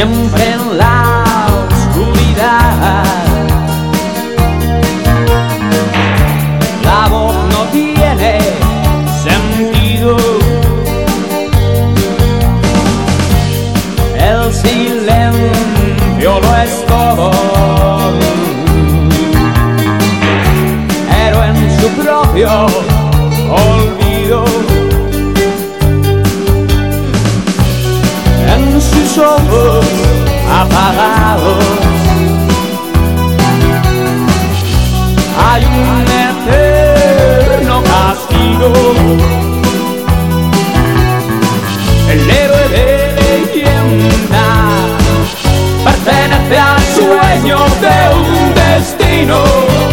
siempre en la oscuridad. La voz no tiene sentido. El silencio lo es todo. Pero en su propio olvido. Sus ojos apagados hay un eterno castigo. El héroe de leyenda pertenece al sueño de un destino.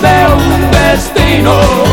de un destino.